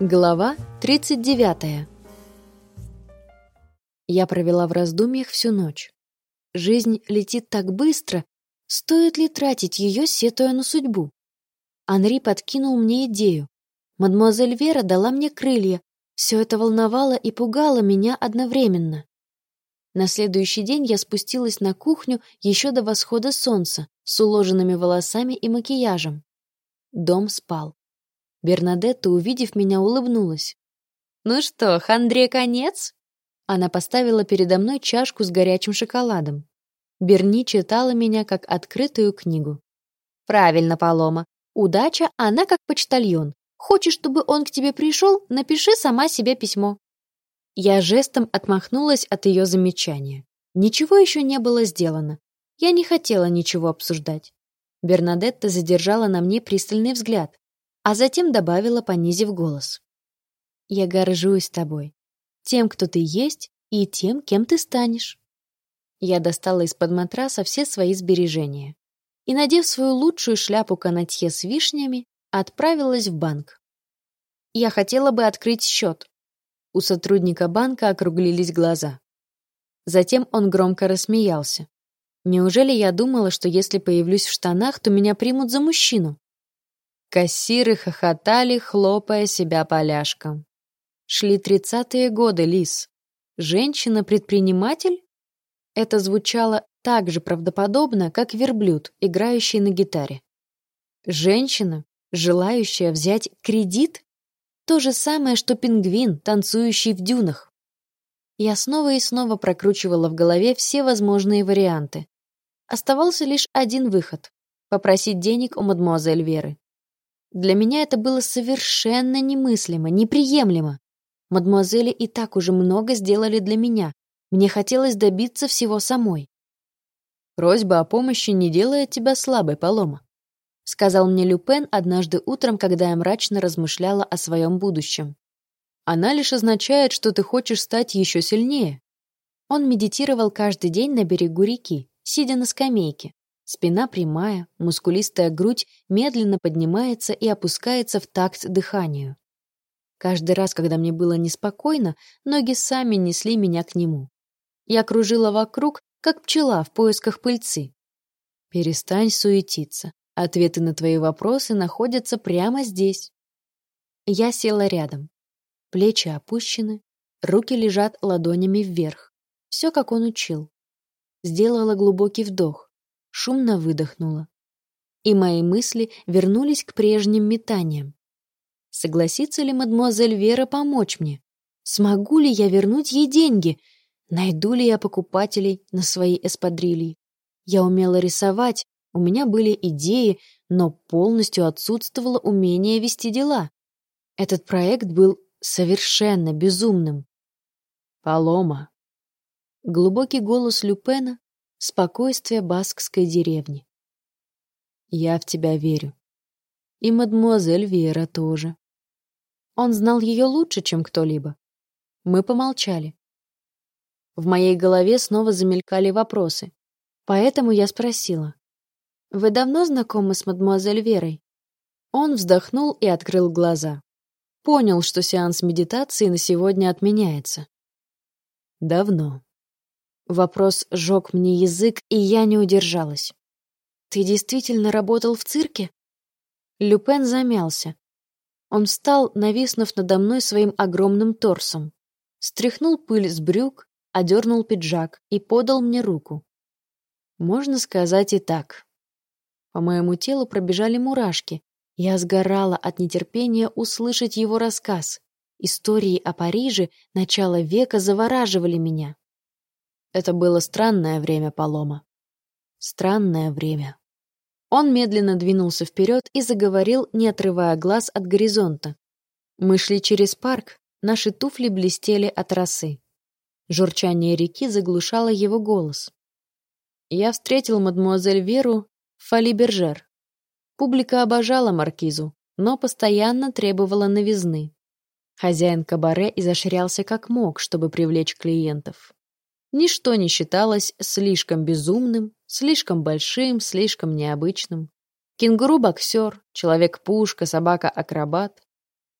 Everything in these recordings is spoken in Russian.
Глава 39. Я провела в раздумьях всю ночь. Жизнь летит так быстро, стоит ли тратить ее, сетуя на судьбу? Анри подкинул мне идею. Мадемуазель Вера дала мне крылья. Все это волновало и пугало меня одновременно. На следующий день я спустилась на кухню еще до восхода солнца с уложенными волосами и макияжем. Дом спал. Бернадетта, увидев меня, улыбнулась. «Ну что, Хандре конец?» Она поставила передо мной чашку с горячим шоколадом. Берни читала меня как открытую книгу. «Правильно, Палома. Удача, она как почтальон. Хочешь, чтобы он к тебе пришел, напиши сама себе письмо». Я жестом отмахнулась от ее замечания. Ничего еще не было сделано. Я не хотела ничего обсуждать. Бернадетта задержала на мне пристальный взгляд, а затем добавила, понизив голос. «Я горжусь тобой, тем, кто ты есть, и тем, кем ты станешь». Я достала из-под матраса все свои сбережения и, надев свою лучшую шляпу канатье с вишнями, отправилась в банк. Я хотела бы открыть счет. У сотрудника банка округлились глаза. Затем он громко рассмеялся. Неужели я думала, что если появлюсь в штанах, то меня примут за мужчину? Кассиры хохотали, хлопая себя поляшком. Шли тридцатые годы, Лис. Женщина-предприниматель? Это звучало так же правдоподобно, как верблюд, играющий на гитаре. Женщина, желающая взять кредит? То же самое, что пингвин, танцующий в дюнах. Я снова и снова прокручивала в голове все возможные варианты. Оставался лишь один выход — попросить денег у мадемуазель Веры. Для меня это было совершенно немыслимо, неприемлемо. Мадемуазели и так уже много сделали для меня. Мне хотелось добиться всего самой. «Просьба о помощи не делает тебя слабой, Палома», сказал мне Люпен однажды утром, когда я мрачно размышляла о своем будущем. «Она лишь означает, что ты хочешь стать еще сильнее». Он медитировал каждый день на берегу реки, сидя на скамейке. Спина прямая, мускулистая грудь медленно поднимается и опускается в такт дыханию. Каждый раз, когда мне было неспокойно, ноги сами несли меня к нему. Я кружила вокруг, как пчела в поисках пыльцы. Перестань суетиться. Ответы на твои вопросы находятся прямо здесь. Я села рядом. Плечи опущены, руки лежат ладонями вверх. Все, как он учил. Сделала глубокий вдох шумно выдохнула. И мои мысли вернулись к прежним метаниям. Согласится ли мадемуазель Вера помочь мне? Смогу ли я вернуть ей деньги? Найду ли я покупателей на свои эспадрильи? Я умела рисовать, у меня были идеи, но полностью отсутствовало умение вести дела. Этот проект был совершенно безумным. «Палома». Глубокий голос Люпена спокойствие баскской деревни. Я в тебя верю. И мадмуазель Вера тоже. Он знал ее лучше, чем кто-либо. Мы помолчали. В моей голове снова замелькали вопросы. Поэтому я спросила. «Вы давно знакомы с мадмуазель Верой?» Он вздохнул и открыл глаза. Понял, что сеанс медитации на сегодня отменяется. «Давно», Вопрос сжег мне язык, и я не удержалась. «Ты действительно работал в цирке?» Люпен замялся. Он встал, нависнув надо мной своим огромным торсом. Стряхнул пыль с брюк, одернул пиджак и подал мне руку. Можно сказать и так. По моему телу пробежали мурашки. Я сгорала от нетерпения услышать его рассказ. Истории о Париже начала века завораживали меня. Это было странное время полома. Странное время. Он медленно двинулся вперед и заговорил, не отрывая глаз от горизонта. Мы шли через парк, наши туфли блестели от росы. Журчание реки заглушало его голос. Я встретил мадмуазель Веру в Фали-Бержер. Публика обожала маркизу, но постоянно требовала новизны. Хозяин кабаре изощрялся как мог, чтобы привлечь клиентов. Ничто не считалось слишком безумным, слишком большим, слишком необычным. Кенгуру-боксер, человек-пушка, собака-акробат.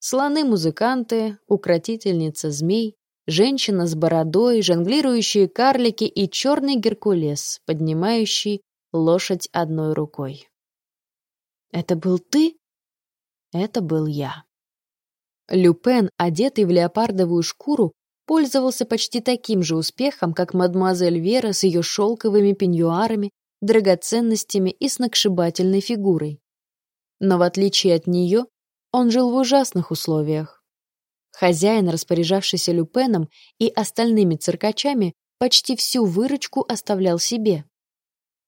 Слоны-музыканты, укротительница змей, женщина с бородой, жонглирующие карлики и черный Геркулес, поднимающий лошадь одной рукой. «Это был ты?» «Это был я». Люпен, одетый в леопардовую шкуру, пользовался почти таким же успехом, как мадемуазель Вера с ее шелковыми пеньюарами, драгоценностями и сногсшибательной фигурой. Но в отличие от нее, он жил в ужасных условиях. Хозяин, распоряжавшийся Люпеном и остальными циркачами, почти всю выручку оставлял себе.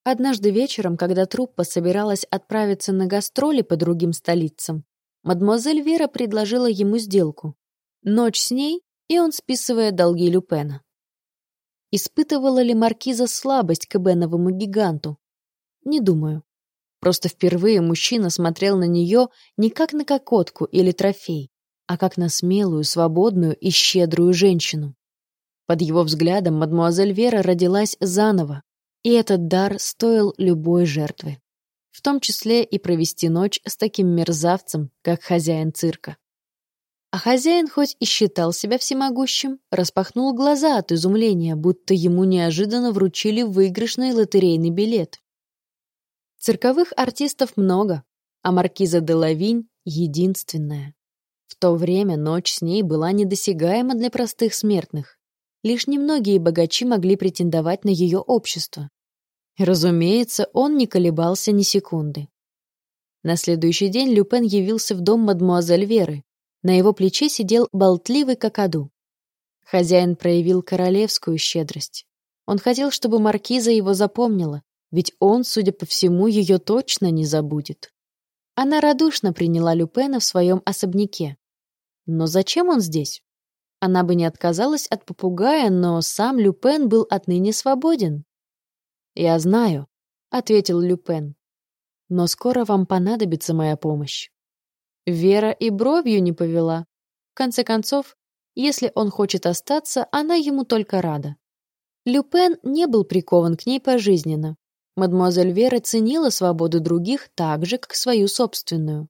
Однажды вечером, когда труппа собиралась отправиться на гастроли по другим столицам, мадемуазель Вера предложила ему сделку. Ночь с ней, и он списывая долги Люпена. Испытывала ли маркиза слабость к Эбеновому гиганту? Не думаю. Просто впервые мужчина смотрел на нее не как на кокотку или трофей, а как на смелую, свободную и щедрую женщину. Под его взглядом мадемуазель Вера родилась заново, и этот дар стоил любой жертвы. В том числе и провести ночь с таким мерзавцем, как хозяин цирка. А хозяин, хоть и считал себя всемогущим, распахнул глаза от изумления, будто ему неожиданно вручили выигрышный лотерейный билет. Цирковых артистов много, а маркиза де Лавинь — единственная. В то время ночь с ней была недосягаема для простых смертных. Лишь немногие богачи могли претендовать на ее общество. Разумеется, он не колебался ни секунды. На следующий день Люпен явился в дом мадмуазель Веры. На его плече сидел болтливый какаду. Хозяин проявил королевскую щедрость. Он хотел, чтобы маркиза его запомнила, ведь он, судя по всему, ее точно не забудет. Она радушно приняла Люпена в своем особняке. Но зачем он здесь? Она бы не отказалась от попугая, но сам Люпен был отныне свободен. «Я знаю», — ответил Люпен. «Но скоро вам понадобится моя помощь». Вера и бровью не повела. В конце концов, если он хочет остаться, она ему только рада. Люпен не был прикован к ней пожизненно. Мадемуазель Вера ценила свободу других так же, как свою собственную.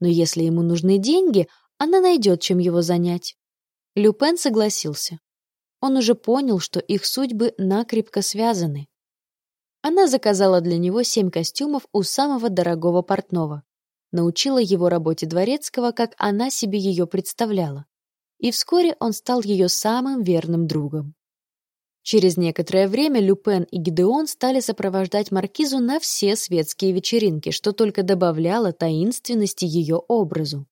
Но если ему нужны деньги, она найдет, чем его занять. Люпен согласился. Он уже понял, что их судьбы накрепко связаны. Она заказала для него семь костюмов у самого дорогого портного, научила его работе дворецкого, как она себе ее представляла. И вскоре он стал ее самым верным другом. Через некоторое время Люпен и Гидеон стали сопровождать маркизу на все светские вечеринки, что только добавляло таинственности ее образу.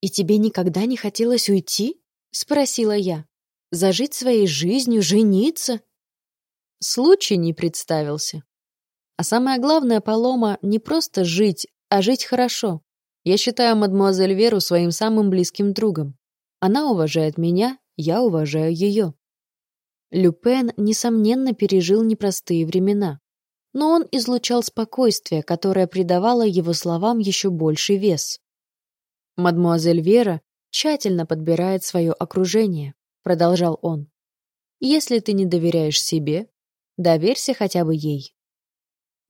«И тебе никогда не хотелось уйти?» — спросила я. «Зажить своей жизнью, жениться?» Случай не представился. А самое главное, Палома, не просто жить, а жить хорошо. Я считаю мадмуазель Веру своим самым близким другом. Она уважает меня, я уважаю ее. Люпен, несомненно, пережил непростые времена. Но он излучал спокойствие, которое придавало его словам еще больший вес. Мадмуазель Вера тщательно подбирает свое окружение, продолжал он. Если ты не доверяешь себе, доверься хотя бы ей.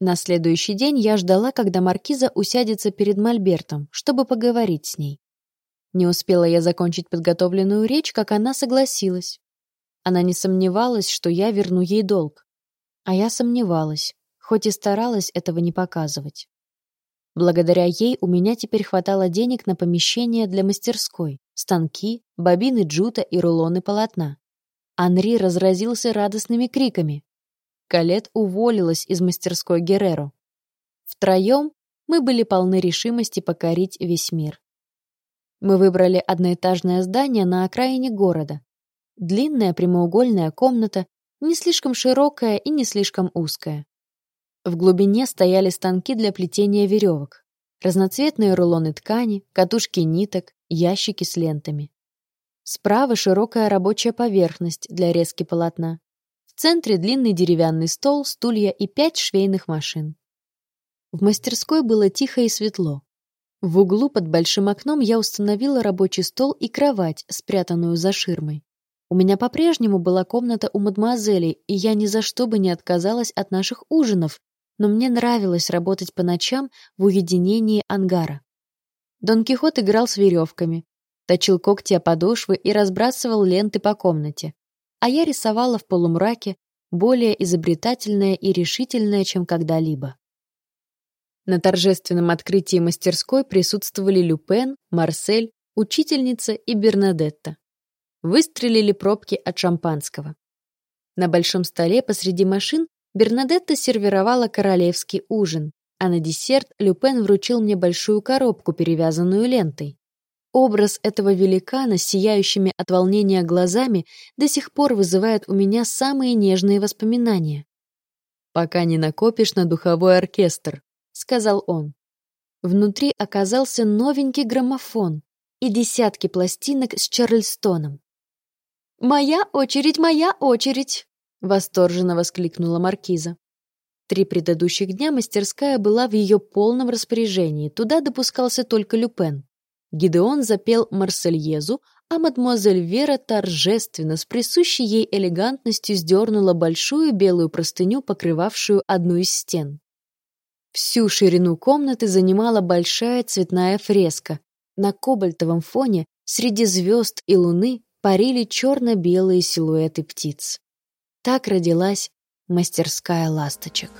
На следующий день я ждала, когда маркиза усядется перед Мольбертом, чтобы поговорить с ней. Не успела я закончить подготовленную речь, как она согласилась. Она не сомневалась, что я верну ей долг. А я сомневалась, хоть и старалась этого не показывать. Благодаря ей у меня теперь хватало денег на помещение для мастерской, станки, бобины джута и рулоны полотна. Анри разразился радостными криками. Калет уволилась из мастерской Герреро. Втроем мы были полны решимости покорить весь мир. Мы выбрали одноэтажное здание на окраине города. Длинная прямоугольная комната, не слишком широкая и не слишком узкая. В глубине стояли станки для плетения веревок, разноцветные рулоны ткани, катушки ниток, ящики с лентами. Справа широкая рабочая поверхность для резки полотна. Центре длинный деревянный стол, стулья и пять швейных машин. В мастерской было тихо и светло. В углу под большим окном я установила рабочий стол и кровать, спрятанную за ширмой. У меня по-прежнему была комната у мадемуазелей, и я ни за что бы не отказалась от наших ужинов, но мне нравилось работать по ночам в уединении ангара. Дон Кихот играл с веревками, точил когти о подошвы и разбрасывал ленты по комнате. А я рисовала в полумраке, более изобретательная и решительная, чем когда-либо. На торжественном открытии мастерской присутствовали Люпен, Марсель, учительница и Бернадетта. Выстрелили пробки от шампанского. На большом столе посреди машин Бернадетта сервировала королевский ужин, а на десерт Люпен вручил мне большую коробку, перевязанную лентой. Образ этого великана с сияющими от волнения глазами до сих пор вызывает у меня самые нежные воспоминания. «Пока не накопишь на духовой оркестр», — сказал он. Внутри оказался новенький граммофон и десятки пластинок с Чарльстоном. «Моя очередь, моя очередь!» — восторженно воскликнула маркиза. Три предыдущих дня мастерская была в ее полном распоряжении, туда допускался только Люпен. Гидеон запел Марсельезу, а мадемуазель Вера торжественно, с присущей ей элегантностью сдернула большую белую простыню, покрывавшую одну из стен. Всю ширину комнаты занимала большая цветная фреска. На кобальтовом фоне среди звезд и луны парили черно-белые силуэты птиц. Так родилась мастерская ласточек.